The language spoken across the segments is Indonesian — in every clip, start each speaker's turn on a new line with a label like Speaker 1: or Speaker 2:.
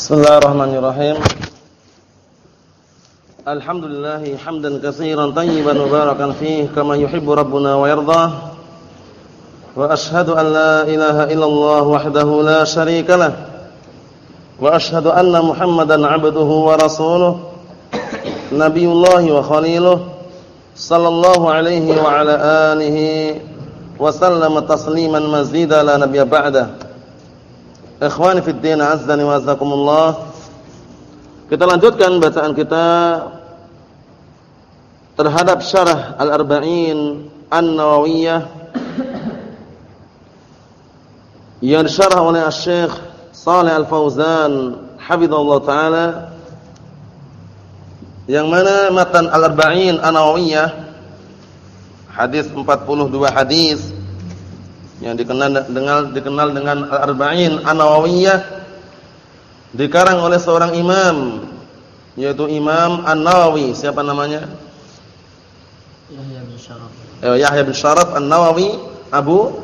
Speaker 1: Bismillahirrahmanirrahim. Alhamdulillah hamdan katsiran tayyiban mubarakan fih kama yuhibbu rabbuna wa yardah. Wa ashhadu an la ilaha illallah wahdahu la syarika lah. Wa ashhadu anna Muhammadan 'abduhu wa rasuluh. Nabiyullah wa khaliluh sallallahu alaihi wa ala alihi wa sallama tasliman mazida la nabiyya ba'dahu. Ikhwani fi din azzani wa azzakumullah. Kita lanjutkan bacaan kita terhadap syarah Al-Arba'in An-Nawawiyah yang disyarah oleh Syekh Shalih Al-Fauzan hafizallahu taala yang mana matan Al-Arba'in An-Nawawiyah hadis 42 hadis yang dikenal dengan dikenal dengan Al-Arba'in An-Nawawiyah dikarang oleh seorang imam yaitu Imam An-Nawawi. Siapa namanya?
Speaker 2: Yahya bin Syaraf.
Speaker 1: Eh, Yahya bin Syaraf An-Nawawi Abu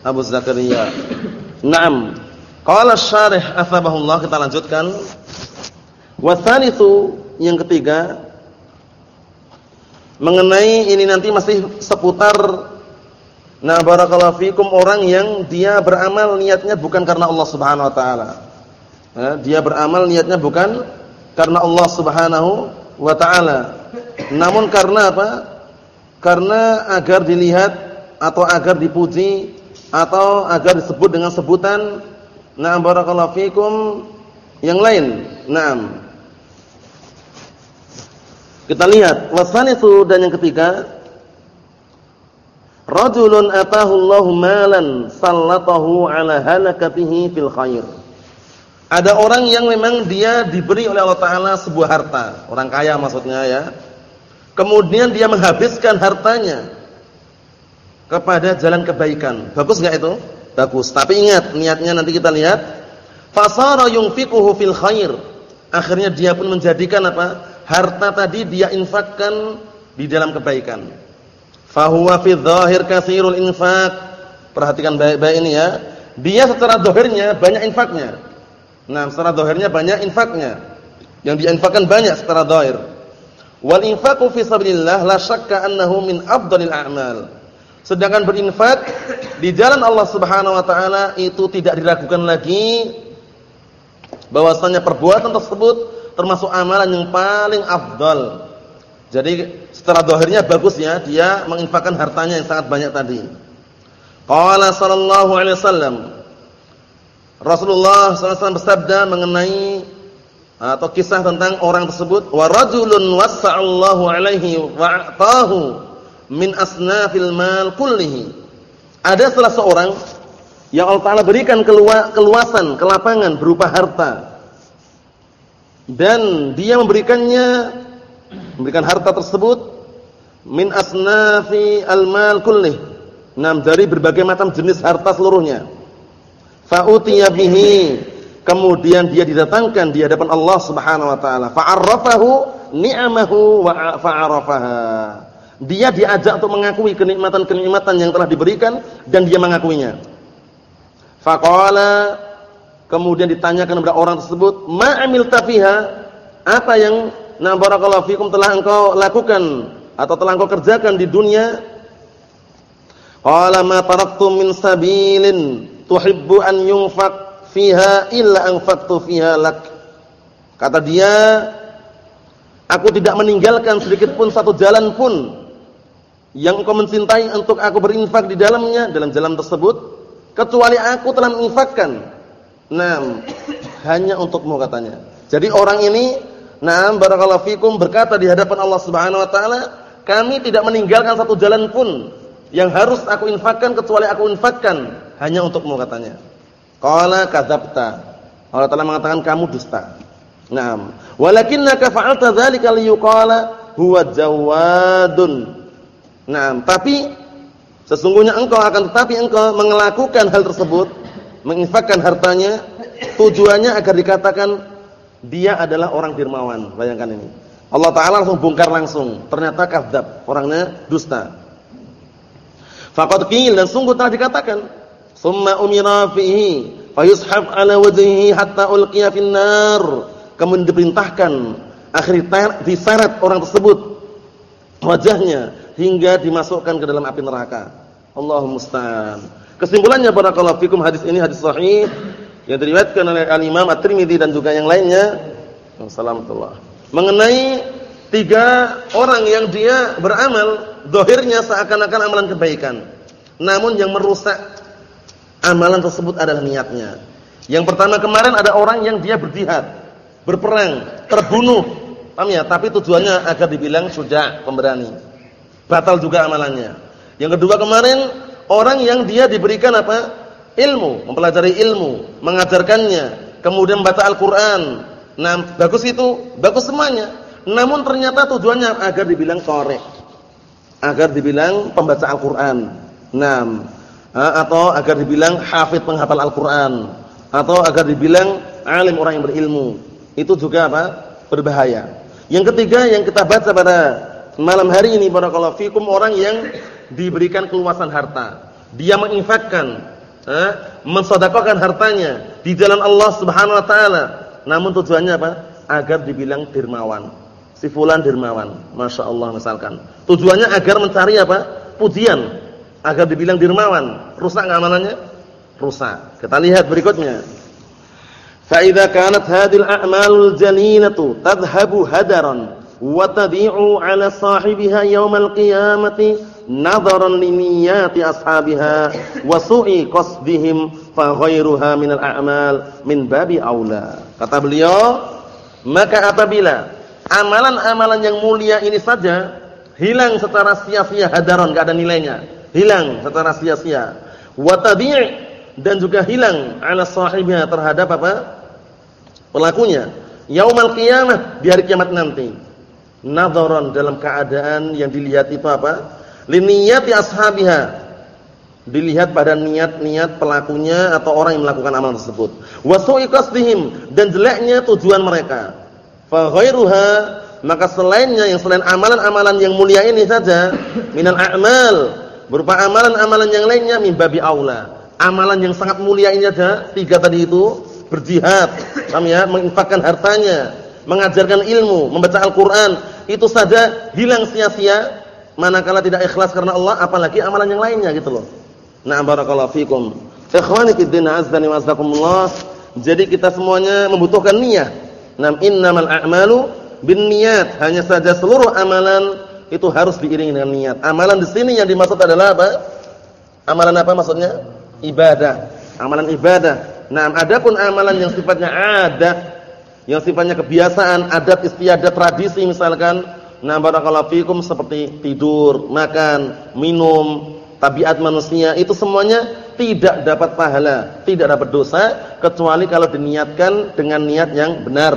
Speaker 1: Abu Zakaria. Naam. Qala syarih athabahullah kita lanjutkan. Wa tsalitsu yang ketiga mengenai ini nanti masih seputar Nah, barakallahu fikum orang yang dia beramal niatnya bukan karena Allah Subhanahu wa taala. Ya, dia beramal niatnya bukan karena Allah Subhanahu wa taala. Namun karena apa? Karena agar dilihat atau agar dipuji atau agar disebut dengan sebutan na'am barakallahu fikum yang lain. Naam. Kita lihat wasanisu dan yang ketiga Rajulun atahu Allahu malan sallatahu ala halakatihi fil khair. Ada orang yang memang dia diberi oleh Allah taala sebuah harta, orang kaya maksudnya ya. Kemudian dia menghabiskan hartanya kepada jalan kebaikan. Bagus enggak itu? Bagus. Tapi ingat, niatnya nanti kita lihat fasara yunfiquhu fil khair. Akhirnya dia pun menjadikan apa? Harta tadi dia infakkan di dalam kebaikan. Fahuwa fi dhahir katsirul infaq. Perhatikan baik-baik ini ya. Dia secara zahirnya banyak infaknya. Nah, secara zahirnya banyak infaknya. Yang diinfakkan banyak secara zahir. Wal infaqu fi sabilillah la syakka annahu min afdalil a'mal. Sedangkan berinfak di jalan Allah Subhanahu wa taala itu tidak diragukan lagi bahwasanya perbuatan tersebut termasuk amalan yang paling afdal. Jadi secara dohirnya bagus ya, dia menginfakkan hartanya yang sangat banyak tadi. Qala sallallahu alaihi wasallam Rasulullah SAW bersabda mengenai atau kisah tentang orang tersebut wa rajulun wasa'allahu alaihi wa'atahu min asnafil mal kullihi. Ada salah seorang yang Allah Taala berikan keluasan, kelapangan berupa harta. Dan dia memberikannya memberikan harta tersebut min asnafi almal kullih. Nam dari berbagai macam jenis harta seluruhnya. Fa'utiya bihi. Kemudian dia didatangkan di hadapan Allah Subhanahu wa taala. Fa'arrafahu ni'amahu wa fa'arafaha. Dia diajak untuk mengakui kenikmatan-kenikmatan yang telah diberikan dan dia mengakuinya. Faqala kemudian ditanyakan kepada orang tersebut, "Ma amilta fiha?" Apa yang Nah barakallahu fikum telah engkau lakukan atau telah engkau kerjakan di dunia. Qala ma taraktu min sabilin tuhibbu an yunfaq fiha illa anfaqtu fiha lak. Kata dia, aku tidak meninggalkan sedikit pun satu jalan pun yang engkau mencintai untuk aku berinfak di dalamnya dalam jalan tersebut kecuali aku telah menginfakkan. Nah, hanya untukmu katanya. Jadi orang ini Naam barakallahu fikum berkata di hadapan Allah Subhanahu wa taala, kami tidak meninggalkan satu jalan pun yang harus aku infakkan kecuali aku infakkan hanya untukmu katanya. Qala kadzabta. Allah Taala mengatakan kamu dusta. Naam. Walakinnaka fa'alta dzalika liyuqala huwa jawadun. Naam, tapi sesungguhnya engkau akan tetapi engkau melakukan hal tersebut, menginfakkan hartanya tujuannya agar dikatakan dia adalah orang dermawan. Bayangkan ini. Allah Ta'ala langsung bongkar langsung. Ternyata kafdab. Orangnya dusta. Faqad qil dan sungguh telah dikatakan. Summa umira fihi Fayushab ala wajhihi hatta ulqiya finnar. Kemudian diperintahkan akhirnya diseret orang tersebut wajahnya hingga dimasukkan ke dalam api neraka. Allahumma musta'an. Kesimpulannya barakallahu fikum hadis ini hadis sahih yang diriwayatkan oleh Al-Imam At-Tirmidzi dan juga yang lainnya. Assalamualaikum. Mengenai tiga orang yang dia beramal dohirnya seakan-akan amalan kebaikan. Namun yang merusak amalan tersebut adalah niatnya. Yang pertama kemarin ada orang yang dia berjihad, berperang, terbunuh. Paham ya? Tapi tujuannya agar dibilang sudah pemberani. Batal juga amalannya. Yang kedua kemarin orang yang dia diberikan apa? Ilmu, mempelajari ilmu, mengajarkannya, kemudian membaca Al-Qur'an. Nah, bagus itu, bagus semuanya. Namun ternyata tujuannya agar dibilang korek. Agar dibilang pembaca Al-Qur'an. Nah, atau agar dibilang hafid penghafal Al-Qur'an atau agar dibilang alim orang yang berilmu. Itu juga apa? berbahaya. Yang ketiga yang kita baca pada malam hari ini barakallahu fikum orang yang diberikan keluasan harta. Dia menginfakkan, eh, mensedekahkan hartanya di jalan Allah Subhanahu wa taala. Namun tujuannya apa? Agar dibilang dermawan. Si fulan dermawan, Masya Allah misalkan. Tujuannya agar mencari apa? Pujian agar dibilang dermawan. Rusak enggak amalannya? Rusak. Kita lihat berikutnya. Kanat hadhil a'malul jalinatu tadhhabu hadaran wa tadi'u 'ala sahibiha yaumal qiyamati nadharan li niyyati ashabiha wa su'i qasdihim fa ghairuha minal a'mal min babi aula. Kata beliau, maka apabila amalan-amalan yang mulia ini saja hilang secara sia-sia hadaron enggak ada nilainya hilang secara sia-sia. Wa dan juga hilang ala sahibnya terhadap apa? pelakunya. Yaumal qiyamah di hari kiamat nanti. Nadharan dalam keadaan yang dilihat itu apa? Liniyati ashabiha. Dilihat pada niat-niat pelakunya atau orang yang melakukan amalan tersebut. Wa su'i dan jeleknya tujuan mereka. Fa ghairuha maka selainnya yang selain amalan-amalan yang mulia ini saja minal a'mal Berupa amalan-amalan yang lainnya mimbabi aula. Amalan yang sangat mulia ini aja, tiga tadi itu, berjihad, paham ya, menginfakkan hartanya, mengajarkan ilmu, membaca Al-Qur'an, itu saja hilang sia-sia manakala tidak ikhlas karena Allah, apalagi amalan yang lainnya gitu loh. Na'am barakallahu fikum. Ikhwani fid azdani wa azdakumullah. Jadi kita semuanya membutuhkan niat. Nam innamal a'malu binniyat. Hanya saja seluruh amalan itu harus diiringi dengan niat. Amalan di sini yang dimaksud adalah apa? Amalan apa maksudnya? Ibadah. Amalan ibadah. Nah, adapun amalan yang sifatnya adat, yang sifatnya kebiasaan, adat istiadat tradisi misalkan, nah barakallahu fikum seperti tidur, makan, minum, tabiat manusia, itu semuanya tidak dapat pahala, tidak dapat dosa kecuali kalau diniatkan dengan niat yang benar.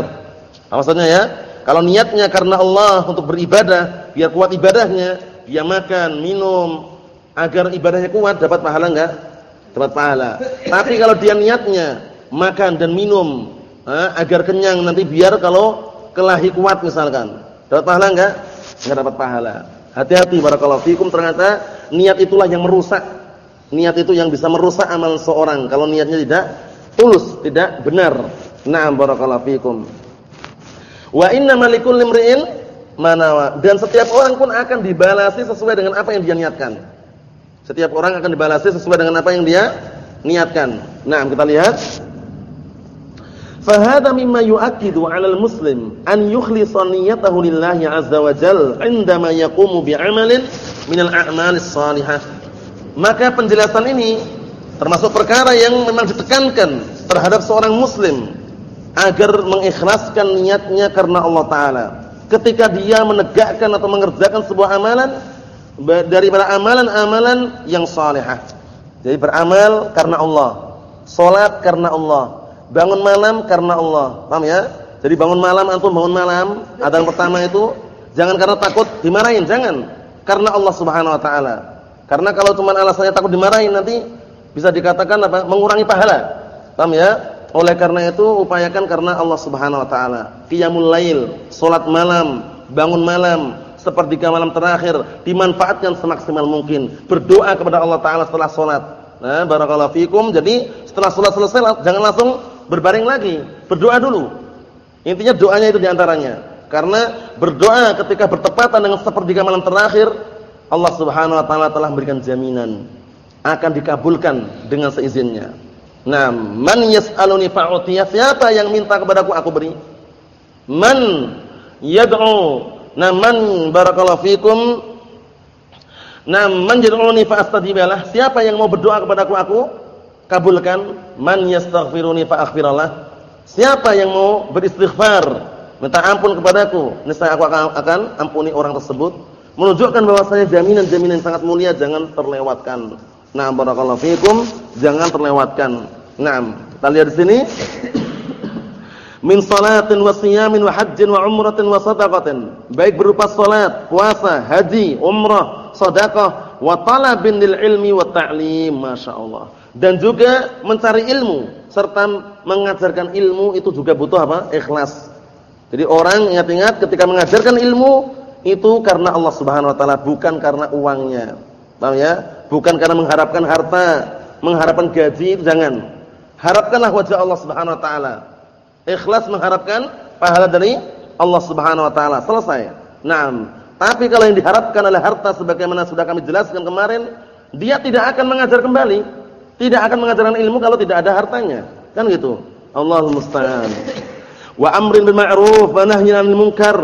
Speaker 1: Apa maksudnya ya? Kalau niatnya karena Allah untuk beribadah, biar kuat ibadahnya, dia makan, minum agar ibadahnya kuat, dapat pahala enggak? Dapat pahala. Tapi kalau dia niatnya makan dan minum eh, agar kenyang nanti biar kalau kelahi kuat misalkan, dapat pahala enggak? Enggak dapat pahala. Hati-hati barakallahu fikum ternyata niat itulah yang merusak. Niat itu yang bisa merusak amal seorang kalau niatnya tidak tulus, tidak benar. Na'am barakallahu fikum. Wa inna malikul limri'in manawa. Dan setiap orang pun akan dibalasi sesuai dengan apa yang dia niatkan. Setiap orang akan dibalasi sesuai dengan apa yang dia niatkan. Nah, kita lihat. Fahada mimma yu'akkidu 'alal muslim an yukhlisa niyyatahu lillahi 'azza wa jalla 'indama yaqumu bi'amalin minal a'malis salihah. Maka penjelasan ini termasuk perkara yang memang ditekankan terhadap seorang muslim agar mengikhlaskan niatnya karena Allah taala. Ketika dia menegakkan atau mengerjakan sebuah amalan daripada amalan-amalan yang salehah. Jadi beramal karena Allah, salat karena Allah, bangun malam karena Allah. Paham ya? Jadi bangun malam antum bangun malam, ada yang pertama itu jangan karena takut dimarahin, jangan. Karena Allah Subhanahu wa taala. Karena kalau cuma alasannya takut dimarahin nanti bisa dikatakan apa? mengurangi pahala. Paham ya? Oleh karena itu upayakan karena Allah Subhanahu wa taala. Qiyamul lail, salat malam, bangun malam, sepertiga malam terakhir dimanfaatkan semaksimal mungkin. Berdoa kepada Allah taala setelah salat. Nah, barakallahu fikum. Jadi Setelah sholat selesai jangan langsung berbaring lagi, berdoa dulu. Intinya doanya itu di antaranya. Karena berdoa ketika bertepatan dengan sepertiga malam terakhir, Allah Subhanahu wa taala telah memberikan jaminan akan dikabulkan dengan seizinnya. Nah, man yas'aluni fa'utiyah, siapa yang minta kepadaku aku beri? Man yad'u, nah man barakallahu fikum Nah, man yad'uni fa astajibalah. Siapa yang mau berdoa kepadaku aku kabulkan. Man yastaghfiruni fa. Siapa yang mau beristighfar, minta ampun kepadaku, niscaya aku akan, ampuni orang tersebut. Menunjukkan bahwasanya jaminan-jaminan sangat mulia jangan terlewatkan. Nah, barakallahu fikum, jangan terlewatkan. Nah, kita lihat di sini. Min salatin wa siyamin wa hajjin wa umratin wa sadaqatin. Baik berupa salat, puasa, haji, umrah, sedekah wa talabin lil ilmi wa ta'lim masyaallah dan juga mencari ilmu serta mengajarkan ilmu itu juga butuh apa? Ikhlas. Jadi orang ingat-ingat ketika mengajarkan ilmu itu karena Allah Subhanahu wa taala bukan karena uangnya. Paham ya? Bukan karena mengharapkan harta mengharapkan gaji jangan. Harapkanlah wajah Allah Subhanahu wa taala. Ikhlas mengharapkan pahala dari Allah Subhanahu wa taala. Selesai. Nah tapi kalau yang diharapkan oleh harta sebagaimana sudah kami jelaskan kemarin, dia tidak akan mengajar kembali, tidak akan mengajarkan ilmu kalau tidak ada hartanya. Kan gitu. Allahul musta'an. Wa amrin bil ma'ruf wa nahyin 'anil munkar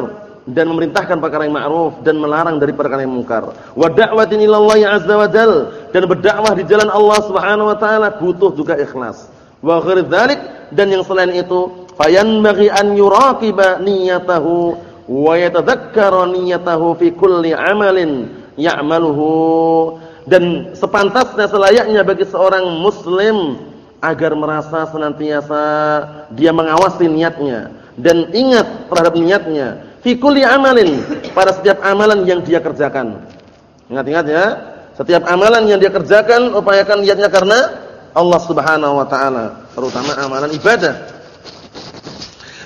Speaker 1: dan memerintahkan perkara yang ma'ruf dan melarang dari perkara yang munkar. Wa da'watin ila Allah azza wa jal dan berdakwah di jalan Allah Subhanahu wa taala butuh juga ikhlas. Wa ghairi dzalik dan yang selain itu fayanbaghi an yuraqiba niyyatahu wa yatadhakkara niyyatahu fi kulli amalin ya'maluhu dan sepantasnya selayaknya bagi seorang muslim agar merasa senantiasa dia mengawasi niatnya dan ingat terhadap niatnya. Fi kulli amalin pada setiap amalan yang dia kerjakan. Ingat-ingat ya, setiap amalan yang dia kerjakan upayakan niatnya karena Allah Subhanahu wa taala, terutama amalan ibadah.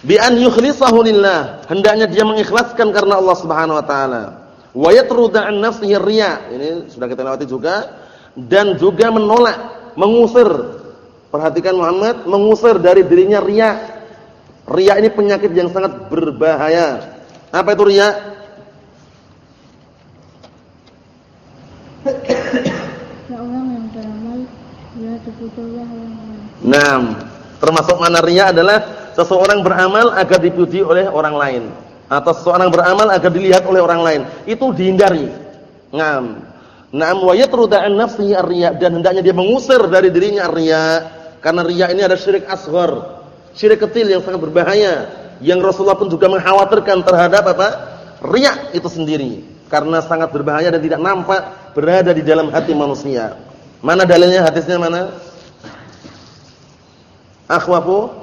Speaker 1: Bi an yukhlisahu lillah hendaknya dia mengikhlaskan karena Allah Subhanahu wa taala wa yatruda an nafsihi riya. Ini sudah kita lewati juga. Dan juga menolak mengusir. Perhatikan Muhammad mengusir dari dirinya riya. Riya ini penyakit yang sangat berbahaya. Apa itu riya?
Speaker 3: Orang yang beramal.
Speaker 1: Nah, termasuk mana riya adalah seseorang beramal agar dipuji oleh orang lain atau seseorang beramal agar dilihat oleh orang lain. Itu dihindari. Ngam. Na'am wa yatruda an nafsihi dan hendaknya dia mengusir dari dirinya ar-riya. Karena riya ini ada syirik asghar. Syirik kecil yang sangat berbahaya. Yang Rasulullah pun juga mengkhawatirkan terhadap apa? Riya itu sendiri. Karena sangat berbahaya dan tidak nampak berada di dalam hati manusia. Mana dalilnya? Hadisnya mana? Akhwafu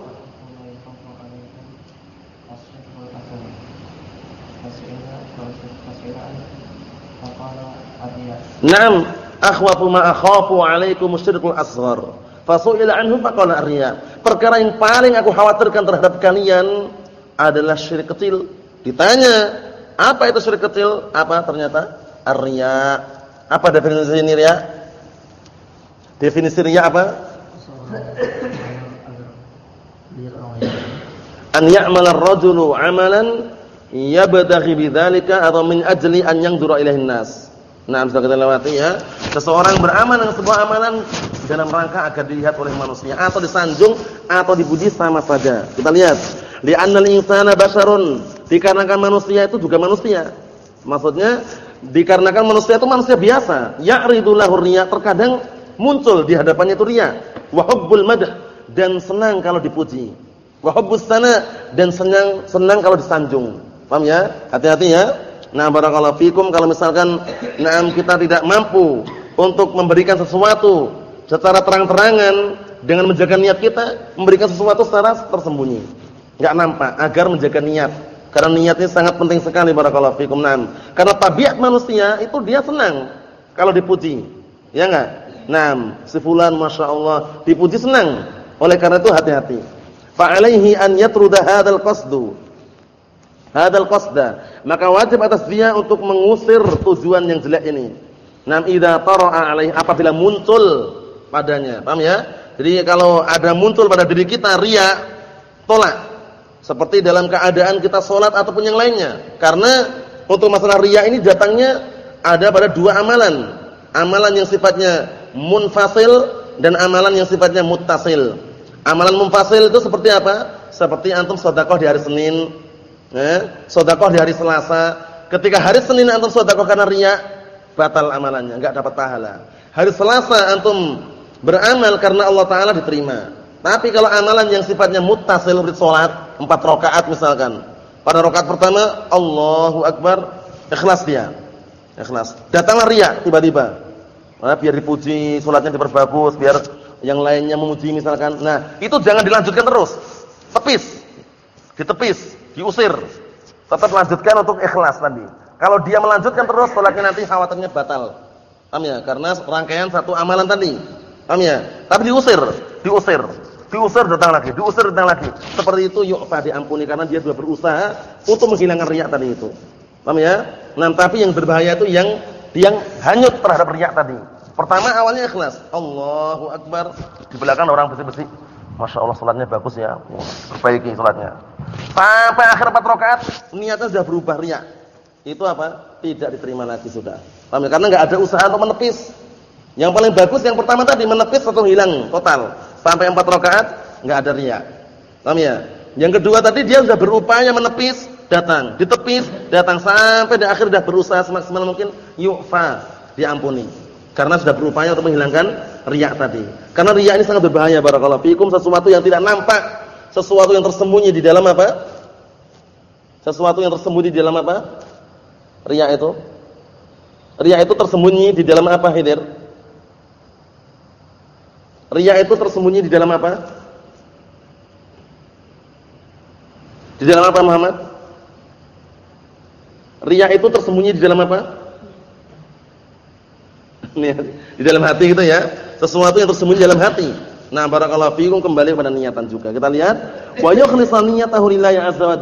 Speaker 1: Naam, akhwafu ma akhafu 'alaikum syirkul asghar. Fasu'ila anhu faqala riya. Perkara yang paling aku khawatirkan terhadap kalian adalah syirik kecil. Ditanya, apa itu syirik kecil? Apa ternyata? Ar-riya. Apa definisi ini riya? Definisi riya apa? An ya'mala ar-rajulu 'amalan yabtaghi bidzalika atau min ajli an yanzura ilaihin nas. Nah, sudah kita lewati ya. Seseorang beramal dengan sebuah amalan dalam rangka agar dilihat oleh manusia atau disanjung atau dipuji sama saja. Kita lihat, li'annal insana basharun. Dikarenakan manusia itu juga manusia. Maksudnya dikarenakan manusia itu manusia biasa. Ya'ridu lahu riya, terkadang muncul di hadapannya itu riya. Wa hubbul dan senang kalau dipuji. Wa hubbus dan senang senang kalau disanjung. Paham ya? Hati-hati ya. Nah, barakallahu fikum kalau misalkan nah kita tidak mampu untuk memberikan sesuatu secara terang-terangan dengan menjaga niat kita, memberikan sesuatu secara tersembunyi. Enggak nampak agar menjaga niat. Karena niatnya sangat penting sekali barakallahu fikum. Nah, karena tabiat manusia itu dia senang kalau dipuji. Ya enggak? Nah, si fulan masyaallah dipuji senang. Oleh karena itu hati-hati. Fa alaihi an yatruda hadzal qasdu hadal qasda maka wajib atas dia untuk mengusir tujuan yang jelek ini nam idza tara'a alaihi apabila muncul padanya paham ya Jadi kalau ada muncul pada diri kita riya, tolak. Seperti dalam keadaan kita sholat ataupun yang lainnya. Karena untuk masalah riya ini datangnya ada pada dua amalan. Amalan yang sifatnya munfasil dan amalan yang sifatnya muttasil. Amalan munfasil itu seperti apa? Seperti antum sedekah di hari Senin, eh, sedekah di hari Selasa. Ketika hari Senin antum sedekah karena riya, batal amalannya, enggak dapat pahala. Hari Selasa antum beramal karena Allah taala diterima. Tapi kalau amalan yang sifatnya muttasil seperti salat, empat rakaat misalkan. Pada rakaat pertama Allahu akbar, ikhlas dia. Ikhlas. Datanglah riya tiba-tiba. Nah, biar dipuji, salatnya diperbagus, biar yang lainnya memuji misalkan. Nah, itu jangan dilanjutkan terus. Tepis. Ditepis, diusir. Tetap lanjutkan untuk ikhlas tadi. Kalau dia melanjutkan terus salatnya nanti khawatirnya batal. Paham ya? Karena rangkaian satu amalan tadi. Paham ya? Tapi diusir, diusir diusir datang lagi, diusir datang lagi. Seperti itu yu'fa diampuni karena dia sudah berusaha untuk menghilangkan riak tadi itu. Paham ya? Nah, tapi yang berbahaya itu yang yang hanyut terhadap riak tadi. Pertama awalnya ikhlas. Allahu akbar. Di belakang orang bersih-bersih. Masya Allah salatnya bagus ya. Perbaiki salatnya. Sampai akhir empat rakaat niatnya sudah berubah riak. Itu apa? Tidak diterima lagi sudah. Paham ya? Karena enggak ada usaha untuk menepis. Yang paling bagus yang pertama tadi menepis atau hilang total sampai empat rakaat nggak ada riya. Paham ya? Yang kedua tadi dia sudah berupaya menepis, datang, ditepis, datang sampai di akhir sudah berusaha semaksimal mungkin yu'fa, diampuni. Karena sudah berupaya untuk menghilangkan riya tadi. Karena riya ini sangat berbahaya barakallahu fikum, sesuatu yang tidak nampak, sesuatu yang tersembunyi di dalam apa? Sesuatu yang tersembunyi di dalam apa? Riya itu. Riya itu tersembunyi di dalam apa, Hidir? Ria itu tersembunyi di dalam apa? Di dalam apa Muhammad? Ria itu tersembunyi di dalam apa? di dalam hati gitu ya. Sesuatu yang tersembunyi dalam hati. Nah, barakallahu fiikum kembali pada niatan juga. Kita lihat wa yukhlisu niyatahu lillahi azza wa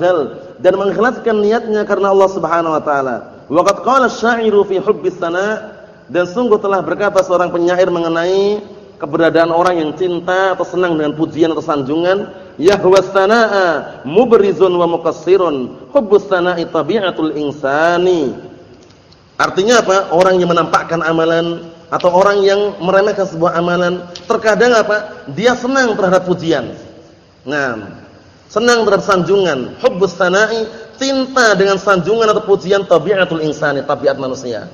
Speaker 1: dan mengikhlaskan niatnya karena Allah Subhanahu wa taala. Waqad qala asy-sya'iru fi hubbis sana dan sungguh telah berkata seorang penyair mengenai keberadaan orang yang cinta atau senang dengan pujian atau sanjungan yahwas sanaa mubrizun wa muqassirun hubbus sanaa'i tabi'atul insani artinya apa orang yang menampakkan amalan atau orang yang meremehkan sebuah amalan terkadang apa dia senang terhadap pujian nah senang terhadap sanjungan hubbus sanaa'i cinta dengan sanjungan atau pujian tabi'atul insani tabiat manusia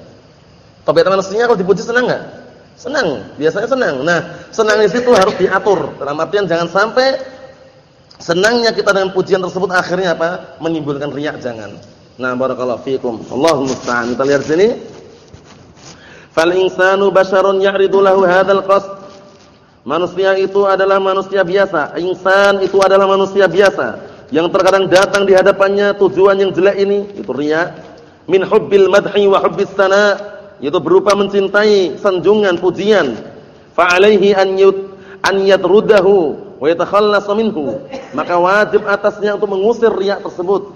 Speaker 1: tabiat manusia kalau dipuji senang enggak Senang, biasanya senang. Nah, senang di situ harus diatur. Dalam artian jangan sampai senangnya kita dengan pujian tersebut akhirnya apa? menimbulkan riak jangan. Nah, barakallahu fiikum. Allahu musta'an. Kita lihat sini. Fal insanu basyarun ya'ridu lahu hadzal qasd. Manusia itu adalah manusia biasa. Insan itu adalah manusia biasa yang terkadang datang di hadapannya tujuan yang jelek ini, itu riya. Min hubbil madhi wa hubbis sana' yaitu berupa mencintai sanjungan pujian fa alaihi an yut an yatrudahu wa yatakhallasa minhu maka wajib atasnya untuk mengusir riya tersebut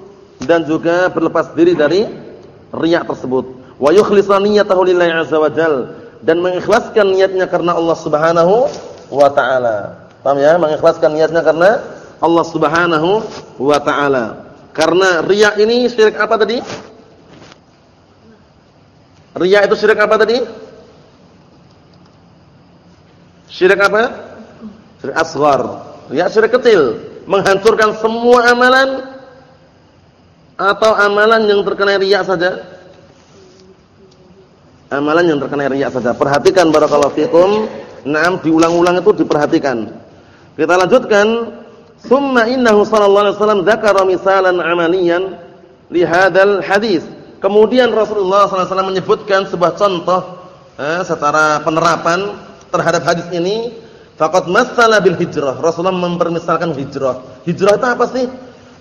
Speaker 1: dan juga berlepas diri dari riya tersebut. Wa yukhlisa niyyatahu lillahi azza wajal dan mengikhlaskan niatnya karena Allah Subhanahu wa taala. Paham ya? Mengikhlaskan niatnya karena Allah Subhanahu wa taala. Karena riya ini syirik apa tadi? Ria itu syirik apa tadi? Syirik apa? Syirik asghar. Ria syirik kecil, menghancurkan semua amalan atau amalan yang terkena riya saja? Amalan yang terkena riya saja. Perhatikan barakallahu fikum. Naam diulang-ulang itu diperhatikan. Kita lanjutkan. Summa innahu sallallahu alaihi wasallam dzakara misalan amaliyan li hadzal hadis. Kemudian Rasulullah SAW menyebutkan sebuah contoh eh, secara penerapan terhadap hadis ini. Fakat masalah bil hijrah. Rasulullah mempermisalkan hijrah. Hijrah itu apa sih?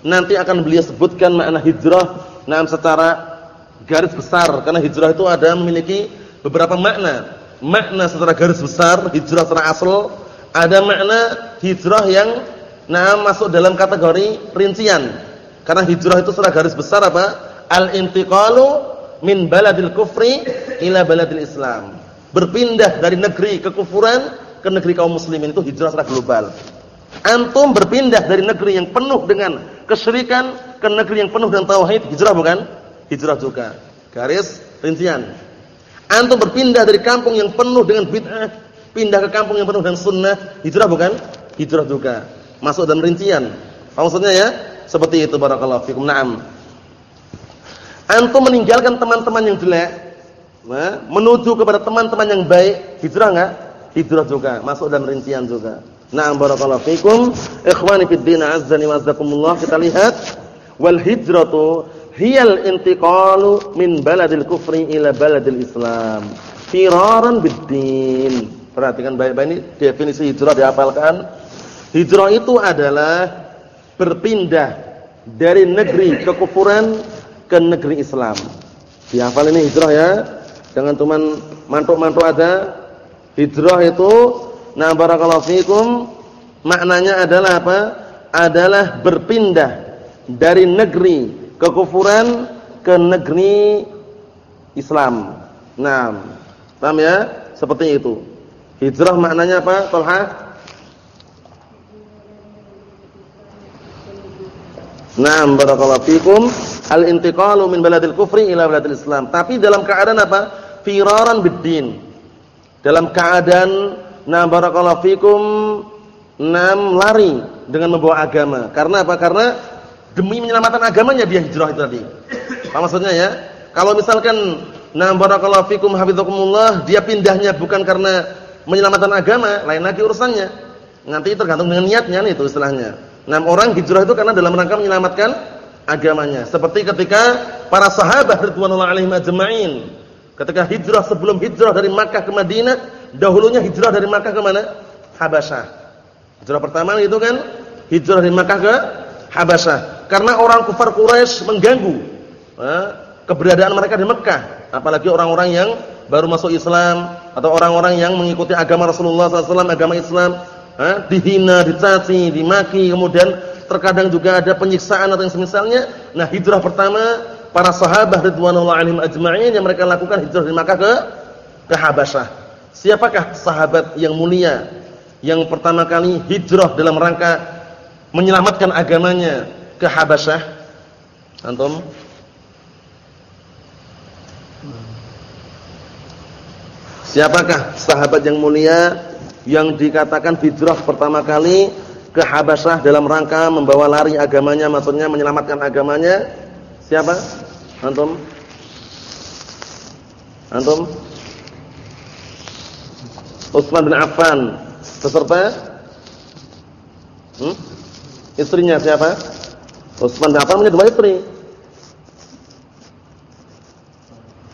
Speaker 1: Nanti akan beliau sebutkan makna hijrah. Nah, secara garis besar. Karena hijrah itu ada memiliki beberapa makna. Makna secara garis besar, hijrah secara asal. Ada makna hijrah yang nah masuk dalam kategori rincian. Karena hijrah itu secara garis besar apa? al-intiqalu min baladil kufri ila baladil Islam. Berpindah dari negeri kekufuran ke negeri kaum muslimin itu hijrah secara global. Antum berpindah dari negeri yang penuh dengan kesyirikan ke negeri yang penuh dengan tauhid, hijrah bukan? Hijrah juga. Garis rincian. Antum berpindah dari kampung yang penuh dengan bid'ah, pindah ke kampung yang penuh dengan sunnah, hijrah bukan? Hijrah juga. Masuk dalam rincian. Maksudnya ya? Seperti itu barakallahu fikum. Naam. Antum meninggalkan teman-teman yang jelek, nah, menuju kepada teman-teman yang baik, hijrah enggak? Hijrah juga, masuk dalam rincian juga. Na'am barakallahu fikum. Ikhwani fid din azzani wa azzakumullah. Kita lihat wal hijratu hiyal intiqalu min baladil kufri ila baladil islam. Firaran bid-din. Perhatikan baik-baik ini definisi hijrah dihafalkan. Hijrah itu adalah berpindah dari negeri kekufuran ke negeri Islam. Dihafal ini hijrah ya. Jangan cuma mantuk-mantuk aja. Hijrah itu Nah, barakallahu fikum maknanya adalah apa? Adalah berpindah dari negeri kekufuran ke negeri Islam. Nah, paham ya? Seperti itu. Hijrah maknanya apa? Tolha? Naam barakallahu fikum al-intiqalu min baladil kufri ila baladil Islam. Tapi dalam keadaan apa? Firaran bid-din. Dalam keadaan Nah, barakallahu fikum enam lari dengan membawa agama. Karena apa? Karena demi menyelamatkan agamanya dia hijrah itu tadi. Apa maksudnya ya? Kalau misalkan nah barakallahu fikum hafizakumullah, dia pindahnya bukan karena menyelamatkan agama, lain lagi urusannya. Nanti tergantung dengan niatnya nih itu istilahnya. Enam orang hijrah itu karena dalam rangka menyelamatkan agamanya. Seperti ketika para sahabat radhiyallahu alaihim ajma'in ketika hijrah sebelum hijrah dari Makkah ke Madinah dahulunya hijrah dari Makkah ke mana? Habasyah. Hijrah pertama itu kan hijrah dari Makkah ke Habasyah. Karena orang kufar Quraisy mengganggu eh, keberadaan mereka di Mekah, apalagi orang-orang yang baru masuk Islam atau orang-orang yang mengikuti agama Rasulullah SAW, agama Islam, eh, dihina, dicaci, dimaki, kemudian terkadang juga ada penyiksaan atau yang semisalnya. Nah, hijrah pertama para sahabat radhiyallahu anhum ajma'in yang mereka lakukan hijrah dari Makkah ke ke Habasyah. Siapakah sahabat yang mulia yang pertama kali hijrah dalam rangka menyelamatkan agamanya ke Habasyah? Antum? Siapakah sahabat yang mulia yang dikatakan hijrah pertama kali ke Habasyah dalam rangka membawa lari agamanya, maksudnya menyelamatkan agamanya? Siapa? Antum? Antum? Utsman bin Affan beserta hmm? istrinya siapa? Utsman bin Affan punya dua istri.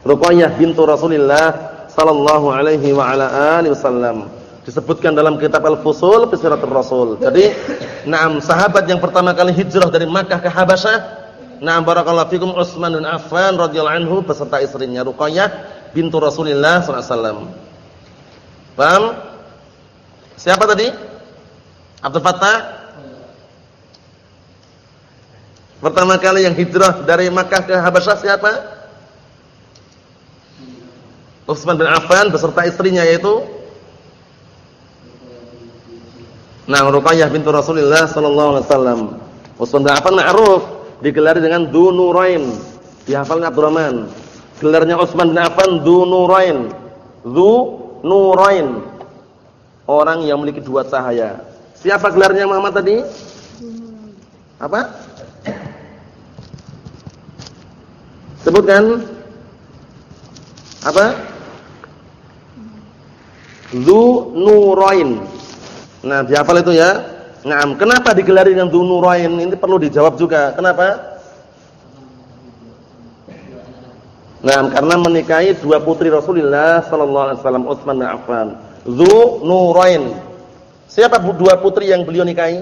Speaker 1: Ruqayyah bintu Rasulullah sallallahu alaihi wa ala alihi wasallam. Disebutkan dalam kitab Al-Fusul fi Siratul Rasul. Jadi, enam sahabat yang pertama kali hijrah dari Makkah ke Habasyah Nah barakallahu fikum Utsman bin Affan radhiyallahu anhu beserta istrinya Ruqayyah bintu Rasulullah sallallahu alaihi wasallam. Paham? Siapa tadi? Abdul Fattah? Pertama kali yang hijrah dari Makkah ke Habasyah siapa? Utsman bin Affan beserta istrinya yaitu Nah, Ruqayyah bintu Rasulullah sallallahu alaihi wasallam. Utsman bin Affan ma'ruf digelari dengan Dzunurain. Dihafalnya Abdurrahman. Gelarnya Utsman bin Affan Dzunurain. Dzu Nurain. Orang yang memiliki dua cahaya. Siapa gelarnya Muhammad tadi? Apa? Sebutkan. Apa? Zu Nurain. Nah, dihafal itu ya. Naam, kenapa digelari dengan Zu Nurain? Ini perlu dijawab juga. Kenapa? Nah, karena menikahi dua putri Rasulullah sallallahu alaihi wasallam Utsman bin Affan. Zu Nurain. Siapa dua putri yang beliau nikahi?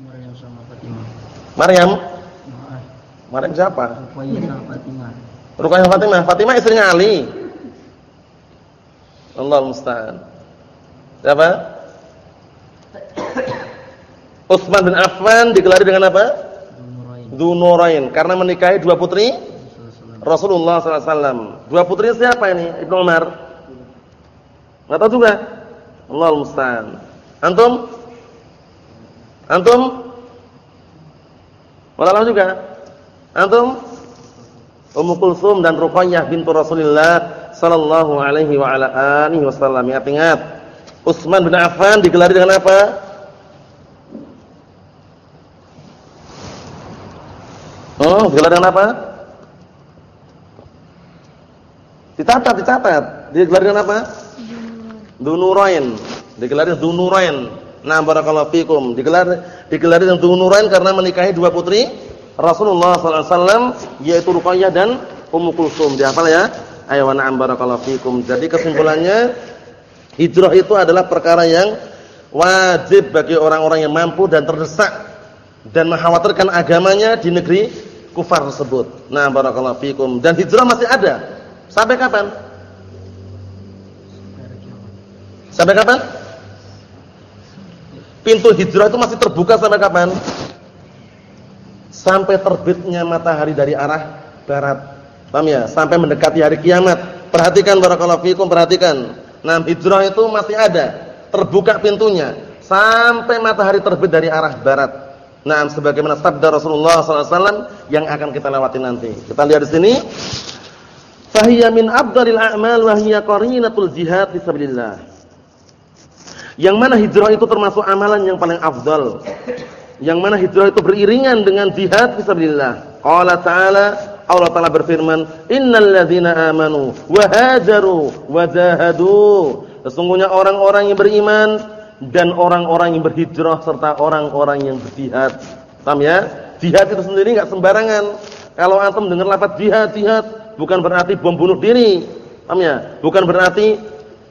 Speaker 2: Maryam sama Fatimah.
Speaker 1: Maryam? Maryam siapa?
Speaker 2: Ruqayyah sama Fatimah.
Speaker 1: Ruqayyah Fatimah. Fatimah istrinya Ali. Allah musta'an. Siapa? Utsman bin Affan digelari dengan apa? Dzunurain karena menikahi dua putri Rasulullah sallallahu alaihi wasallam. Dua putri siapa ini? Ibnu Umar. Enggak tahu juga. Allah musta'an. Antum? Antum? Wallah juga. Antum? Ummu Kulsum dan Ruqayyah bintu Rasulullah sallallahu alaihi wa ala alihi wasallam. Ingat-ingat. Utsman bin Affan digelari dengan apa? Oh, digelari dengan apa? Dicatat, dicatat. Digelari dengan apa? Dunurain. Digelari Dunurain. Nah, barakallahu fikum. Digelar digelari dengan Dunurain karena menikahi dua putri Rasulullah sallallahu alaihi wasallam yaitu Ruqayyah dan Ummu Kulsum. Dihafal ya? Ayo na'am barakallahu fikum. Jadi kesimpulannya hijrah itu adalah perkara yang wajib bagi orang-orang yang mampu dan terdesak dan mengkhawatirkan agamanya di negeri kufar tersebut. Nah, barakallahu fikum. Dan hijrah masih ada. Sampai kapan? Sampai kapan? Pintu hijrah itu masih terbuka sampai kapan? sampai terbitnya matahari dari arah barat. Paham ya? Sampai mendekati hari kiamat. Perhatikan barakallahu fikum, perhatikan. Nah, hijrah itu masih ada, terbuka pintunya sampai matahari terbit dari arah barat. Nah, sebagaimana sabda Rasulullah SAW yang akan kita lewati nanti. Kita lihat di sini. Fahiya min abdalil a'mal jihad fi sabilillah. Yang mana hijrah itu termasuk amalan yang paling afdal yang mana hijrah itu beriringan dengan jihad fisabilillah. Qala ta'ala Allah Taala berfirman, "Innal ladzina amanu wa hajaru wa jahadu." Sesungguhnya orang-orang yang beriman dan orang-orang yang berhijrah serta orang-orang yang berjihad. Paham ya? Jihad itu sendiri enggak sembarangan. Kalau antum dengar lafaz jihad, jihad bukan berarti bom bunuh diri. Paham ya? Bukan berarti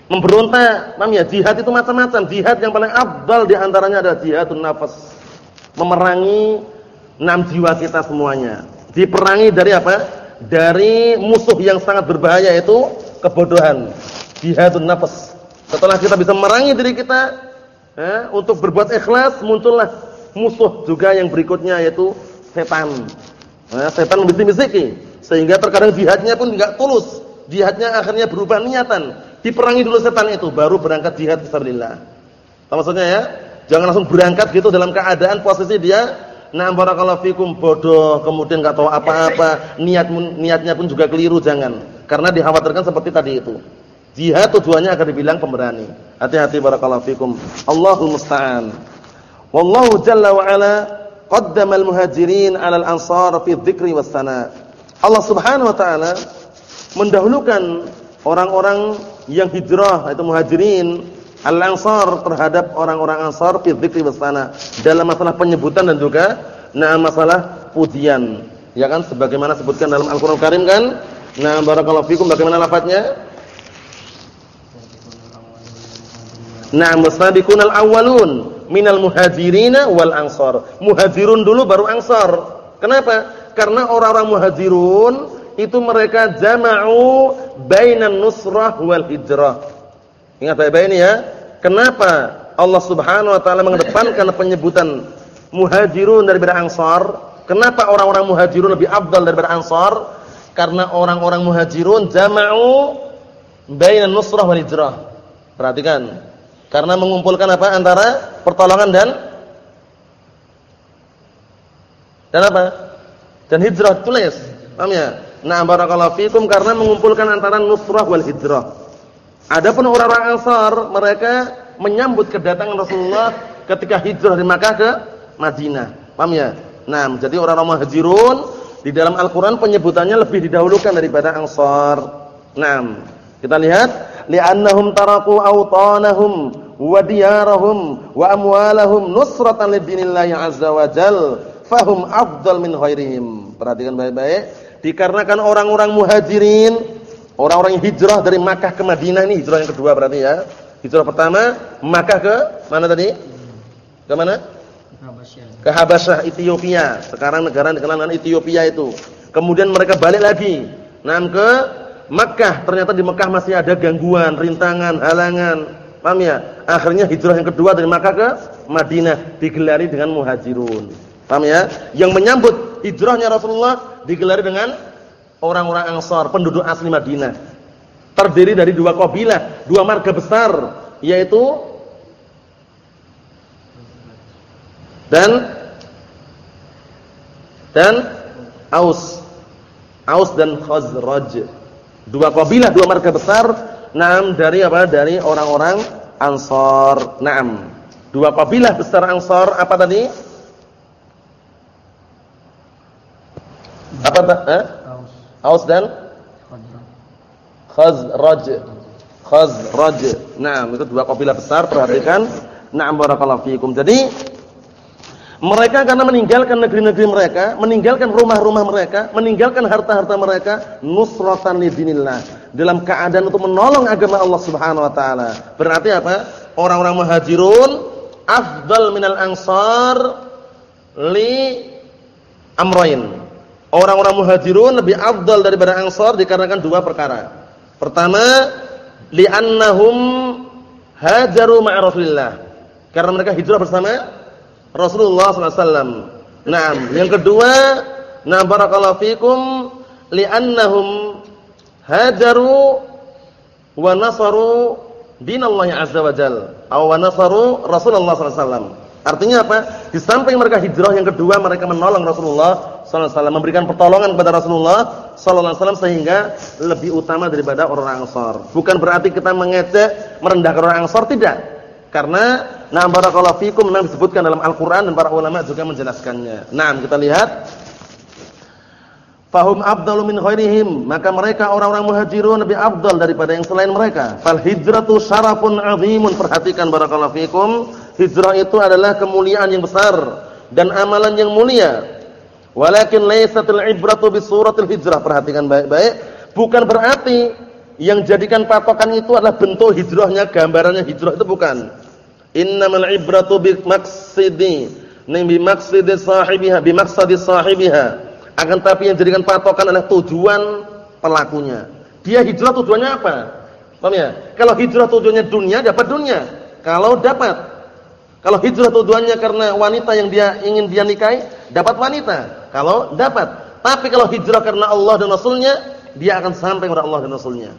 Speaker 1: memberontak. Paham ya? Jihad itu macam-macam. Jihad yang paling afdal di antaranya adalah jihadun nafas memerangi enam jiwa kita semuanya. Diperangi dari apa? Dari musuh yang sangat berbahaya itu kebodohan. Jihadun nafas. Setelah kita bisa memerangi diri kita eh, untuk berbuat ikhlas, muncullah musuh juga yang berikutnya yaitu setan. Nah, setan membisik-bisiki sehingga terkadang jihadnya pun enggak tulus. Jihadnya akhirnya berubah niatan. Diperangi dulu setan itu baru berangkat jihad fisabilillah. Maksudnya ya? Jangan langsung berangkat gitu dalam keadaan posisi dia nah barakallahu fikum bodoh, kemudian enggak tahu apa-apa, niat niatnya pun juga keliru jangan. Karena dikhawatirkan seperti tadi itu. Jihad tujuannya agar dibilang pemberani. Hati-hati barakallahu fikum. Allahul musta'an. Wallahu jalla wa ala qaddama al-muhajirin 'ala al-ansar fi dzikri was sana. Allah Subhanahu wa taala mendahulukan orang-orang yang hijrah itu muhajirin Al-Ansar terhadap orang-orang Ansar fi dzikri wasana dalam masalah penyebutan dan juga nah masalah pujian. Ya kan sebagaimana sebutkan dalam Al-Qur'an Karim kan? Nah, barakallahu fikum bagaimana lafadznya? Nah, musabiqunal awwalun minal muhajirina wal ansar. Muhajirun dulu baru ansar. Kenapa? Karena orang-orang muhajirun itu mereka jama'u bainan nusrah wal hijrah Ingat baik-baik ini ya. Kenapa Allah Subhanahu wa taala mengedepankan penyebutan muhajirun daripada ansar? Kenapa orang-orang muhajirun lebih afdal daripada ansar? Karena orang-orang muhajirun jama'u bainan nusrah wal hijrah. Perhatikan. Karena mengumpulkan apa antara pertolongan dan dan apa? Dan hijrah tulis. Paham ya? Nah, barakallahu fikum karena mengumpulkan antara nusrah wal hijrah. Adapun orang-orang Ansar, mereka menyambut kedatangan Rasulullah ketika hijrah dari Makkah ke Madinah. Paham ya? Nah, jadi orang-orang Muhajirun di dalam Al-Qur'an penyebutannya lebih didahulukan daripada Ansar. Nah, kita lihat li'annahum taraku awtanahum wa diyarahum wa amwalahum nusratan lidinillahi azza wa jal fahum afdal min khairihim. Perhatikan baik-baik. Dikarenakan orang-orang Muhajirin Orang-orang yang hijrah dari Makkah ke Madinah ini hijrah yang kedua berarti ya. Hijrah pertama Makkah ke mana tadi? Ke mana? Ke Habasyah, Ethiopia. Sekarang negara dikenal dengan Ethiopia itu. Kemudian mereka balik lagi. Nah, ke Makkah. Ternyata di Makkah masih ada gangguan, rintangan, halangan. Paham ya? Akhirnya hijrah yang kedua dari Makkah ke Madinah digelari dengan Muhajirun. Paham ya? Yang menyambut hijrahnya Rasulullah digelari dengan orang-orang Ansar, penduduk asli Madinah. terdiri dari dua kabilah, dua marga besar, yaitu dan dan Aus. Aus dan Khazraj. Dua kabilah, dua marga besar, naam dari apa? Dari orang-orang Ansar. Naam. Dua kabilah besar Ansar apa tadi? Apa eh?
Speaker 2: Aus.
Speaker 1: Aus dan
Speaker 2: Khadra.
Speaker 1: Khazraj. Khazraj. Naam, itu dua kabilah besar, perhatikan. Naam barakallahu fikum. Jadi mereka karena meninggalkan negeri-negeri mereka, meninggalkan rumah-rumah mereka, meninggalkan harta-harta mereka, nusratan lidinillah. Dalam keadaan untuk menolong agama Allah Subhanahu wa taala. Berarti apa? Orang-orang muhajirun afdal minal ansar li amrayn. Orang-orang muhajirun lebih afdal daripada ansar dikarenakan dua perkara. Pertama, li'annahum hajaru ma'a Rasulillah. Karena mereka hijrah bersama Rasulullah SAW. Nah, yang kedua, nah barakallahu fikum li'annahum hajaru wa nasaru dinallahi azza wa jal aw wa nasaru Rasulullah SAW. Artinya apa? Di samping mereka hijrah yang kedua mereka menolong Rasulullah sallallahu alaihi wasallam, memberikan pertolongan kepada Rasulullah sallallahu alaihi wasallam sehingga lebih utama daripada orang Ansar. Bukan berarti kita mengecek, merendahkan orang Ansar tidak. Karena nah barakallahu fikum memang disebutkan dalam Al-Qur'an dan para ulama juga menjelaskannya. Nah, kita lihat Fahum abdalu min khairihim, maka mereka orang-orang muhajirun lebih abdal daripada yang selain mereka. Fal hijratu syarafun azimun. Perhatikan barakallahu fikum, hijrah itu adalah kemuliaan yang besar dan amalan yang mulia. Walakin laysatil ibratu bi suratil hijrah. Perhatikan baik-baik, bukan berarti yang jadikan patokan itu adalah bentuk hijrahnya, gambarannya hijrah itu bukan. Innamal ibratu bi maqsidi, ning bi maqsidi sahibiha, bi maqsadi sahibiha. Akan tapi yang jadikan patokan adalah tujuan pelakunya. Dia hijrah tujuannya apa? Paham ya? Kalau hijrah tujuannya dunia, dapat dunia. Kalau dapat. Kalau hijrah tujuannya karena wanita yang dia ingin dia nikahi, dapat wanita. Kalau dapat. Tapi kalau hijrah karena Allah dan Rasulnya, dia akan sampai kepada Allah dan Rasulnya.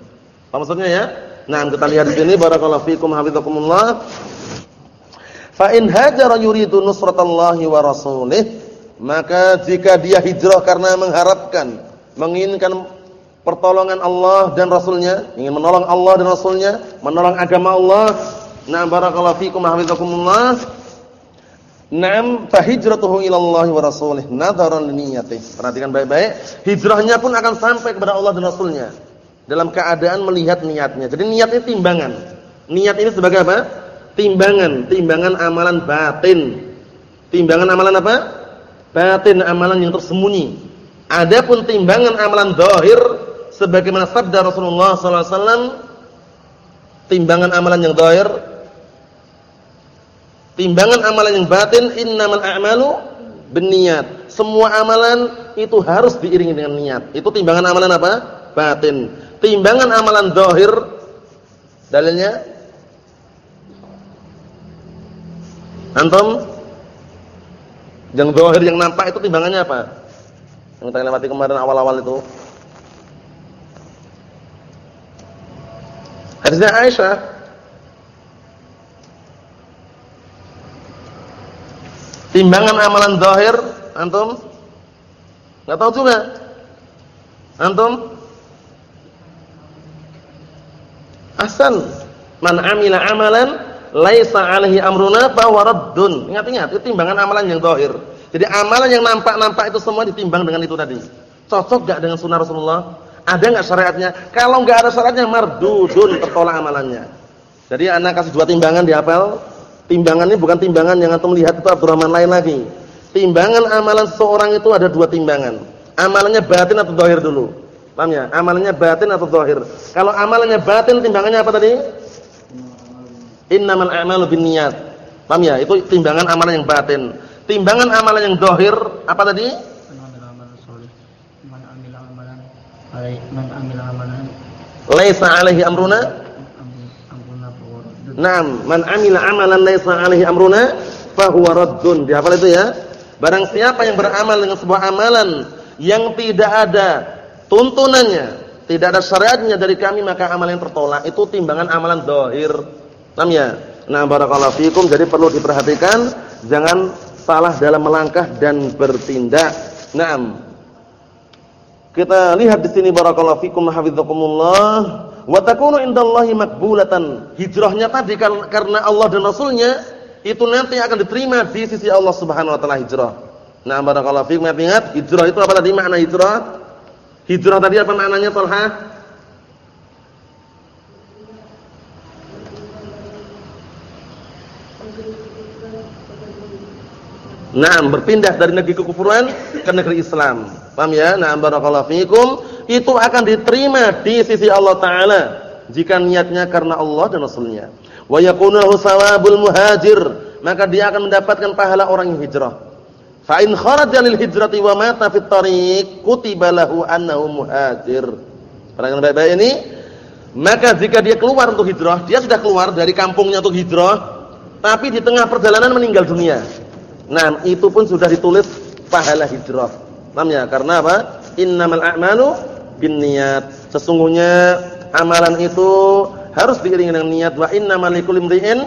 Speaker 1: Apa maksudnya ya? Nah, kita lihat di sini barakallahu fikum hafizakumullah. Fa in hajara yuridu nusratallahi wa rasulih maka jika dia hijrah karena mengharapkan, menginginkan pertolongan Allah dan Rasulnya, ingin menolong Allah dan Rasulnya, menolong agama Allah, na'am barakallahu fikum hafizakumullah. Naam fahijratuhu ila Allah wa rasulih nadharan liniyatih. Perhatikan baik-baik, hijrahnya pun akan sampai kepada Allah dan Rasulnya dalam keadaan melihat niatnya. Jadi niat ini timbangan. Niat ini sebagai apa? Timbangan, timbangan amalan batin. Timbangan amalan apa? batin amalan yang tersembunyi. Adapun timbangan amalan zahir sebagaimana sabda Rasulullah sallallahu alaihi wasallam timbangan amalan yang zahir timbangan amalan yang batin innamal a'malu binniyat. Semua amalan itu harus diiringi dengan niat. Itu timbangan amalan apa? Batin. Timbangan amalan zahir dalilnya Antum yang zahir yang nampak itu timbangannya apa? Yang kita lewati kemarin awal-awal itu. Hadisnya Aisyah. Timbangan amalan zahir antum? Enggak tahu juga. Antum? Ahsan. Man amila amalan laisa alaihi amruna fa raddun. Ingat-ingat, itu timbangan amalan yang zahir. Jadi amalan yang nampak-nampak itu semua ditimbang dengan itu tadi. Cocok enggak dengan sunnah Rasulullah? Ada enggak syariatnya? Kalau enggak ada syariatnya mardudun, tertolak amalannya. Jadi anak kasih dua timbangan di apel. Timbangannya bukan timbangan yang antum lihat itu Abdurrahman lain lagi. Timbangan amalan seseorang itu ada dua timbangan. Amalannya batin atau zahir dulu. Paham ya? Amalannya batin atau zahir. Kalau amalannya batin timbangannya apa tadi? Innamal a'malu binniyat. Paham ya? Itu timbangan amalan yang batin. Timbangan amalan yang zahir apa tadi?
Speaker 2: Amila amalan man amila amalan
Speaker 1: Laisa alaihi amruna.
Speaker 2: amrun amruna fa huwa raddun.
Speaker 1: Naam, man amila amalan laisa alaihi amruna fahuwa raddun. Dihafal itu ya. Barang siapa yang beramal dengan sebuah amalan yang tidak ada tuntunannya, tidak ada syariatnya dari kami maka amalan yang tertolak itu timbangan amalan zahir. Paham ya? Nah, barakallahu fikum jadi perlu diperhatikan jangan salah dalam melangkah dan bertindak. Naam. Kita lihat di sini barakallahu fikum hafizakumullah wa takunu indallahi makbulatan. Hijrahnya tadi karena Allah dan Rasulnya itu nanti akan diterima di sisi Allah Subhanahu wa taala hijrah. Nah, barakallahu fikum ingat hijrah itu apa tadi makna hijrah? Hijrah tadi apa maknanya Talha? Nah, berpindah dari negeri kekufuran ke negeri Islam. Paham ya? Nah, barakallahu fikum, itu akan diterima di sisi Allah taala jika niatnya karena Allah dan Rasulnya. Wa yakunu lahu sawabul muhajir, maka dia akan mendapatkan pahala orang yang hijrah. Fa in kharaja lil hijrati wa mata fit tariq kutiba lahu annahu muhajir. Perhatikan baik-baik ini. Maka jika dia keluar untuk hijrah, dia sudah keluar dari kampungnya untuk hijrah, tapi di tengah perjalanan meninggal dunia. Nah, itu pun sudah ditulis pahala hijrah. Paham ya? Karena apa? Innamal a'malu binniyat. Sesungguhnya amalan itu harus diiringi dengan niat wa innamal likulli imri'in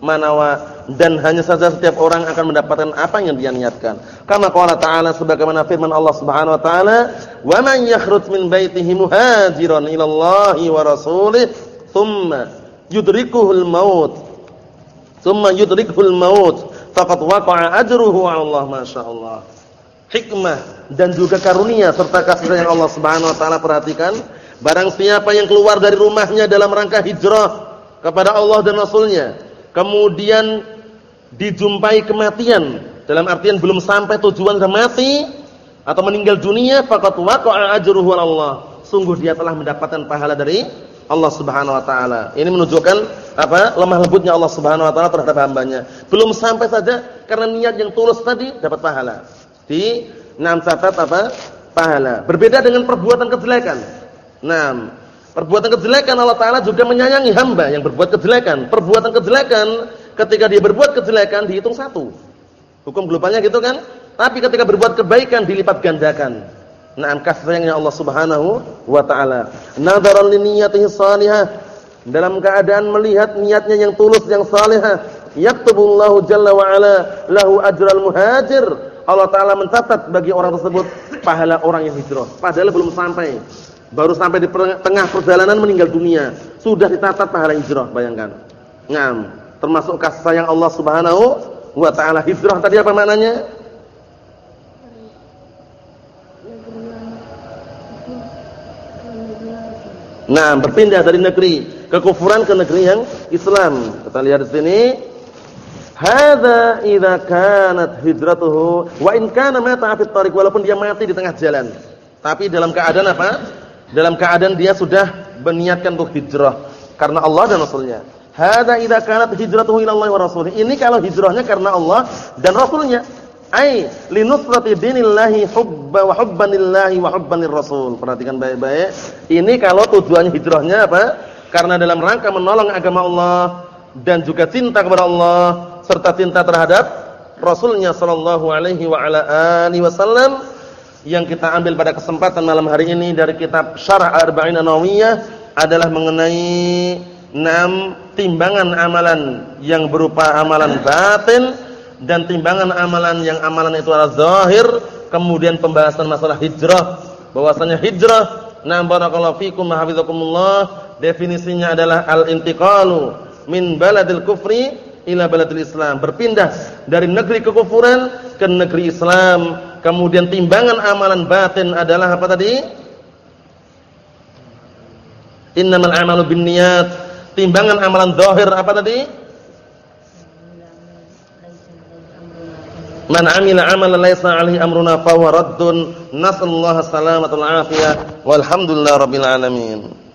Speaker 1: manawa dan hanya saja setiap orang akan mendapatkan apa yang dia niatkan. Kama qala ta'ala sebagaimana firman Allah Subhanahu wa taala, "Wa man yakhruj min baitihi muhajiran ila Allahi wa rasulih, thumma yudrikuhul maut." Thumma yudrikuhul maut, faqad waqa'a ajruhu 'ala Allah, masyaallah. Hikmah dan juga karunia serta kasih sayang Allah Subhanahu wa taala perhatikan, barang siapa yang keluar dari rumahnya dalam rangka hijrah kepada Allah dan Rasulnya, kemudian dijumpai kematian dalam artian belum sampai tujuan sudah mati atau meninggal dunia faqat waqa'a ajruhu Allah sungguh dia telah mendapatkan pahala dari Allah Subhanahu wa taala ini menunjukkan apa lemah lembutnya Allah Subhanahu wa taala terhadap hambanya belum sampai saja karena niat yang tulus tadi dapat pahala di enam catat apa pahala berbeda dengan perbuatan kejelekan enam perbuatan kejelekan Allah taala juga menyayangi hamba yang berbuat kejelekan perbuatan kejelekan ketika dia berbuat kejelekan dihitung satu. Hukum globalnya gitu kan? Tapi ketika berbuat kebaikan dilipat gandakan. Naam kasih sayangnya Allah Subhanahu wa taala. Nadharan li niyyatihi salihah. Dalam keadaan melihat niatnya yang tulus yang salihah, yaktubullahu jalla wa ala lahu ajral muhajir. Allah taala mencatat bagi orang tersebut pahala orang yang hijrah. Padahal belum sampai. Baru sampai di tengah perjalanan meninggal dunia, sudah dicatat pahala hijrah, bayangkan. Ngam termasuk kasih sayang Allah Subhanahu wa taala. Hijrah tadi apa maknanya? Nah, berpindah dari negeri kekufuran ke negeri yang Islam. Kita lihat di sini. Hadza idza kanat hijratuhu wa in kana mata fi tariq walaupun dia mati di tengah jalan. Tapi dalam keadaan apa? Dalam keadaan dia sudah berniatkan untuk hijrah karena Allah dan Rasulnya. Hada idza kanat hijratuhu ila Allah wa rasulih. Ini kalau hijrahnya karena Allah dan Rasulnya. Ai linusrati dinillahi hubba wa hubbanillahi wa hubbanir rasul. Perhatikan baik-baik. Ini kalau tujuannya hijrahnya apa? Karena dalam rangka menolong agama Allah dan juga cinta kepada Allah serta cinta terhadap Rasulnya sallallahu alaihi wa ala alihi wasallam yang kita ambil pada kesempatan malam hari ini dari kitab Syarah Arba'in Nawawiyah adalah mengenai enam timbangan amalan yang berupa amalan batin dan timbangan amalan yang amalan itu adalah zahir kemudian pembahasan masalah hijrah. Bahwasanya hijrah na barakallahu fikum hafizakumullah definisinya adalah al-intiqalu min baladil kufri ila baladil islam. Berpindah dari negeri kekufuran ke negeri Islam. Kemudian timbangan amalan batin adalah apa tadi? Innamal a'malu binniyat. Timbangan amalan zahir apa tadi? Man amila amalan laisa alaihi amruna fa huwa raddun. Nasallahu salamatal afiyah. Walhamdulillahirabbil alamin.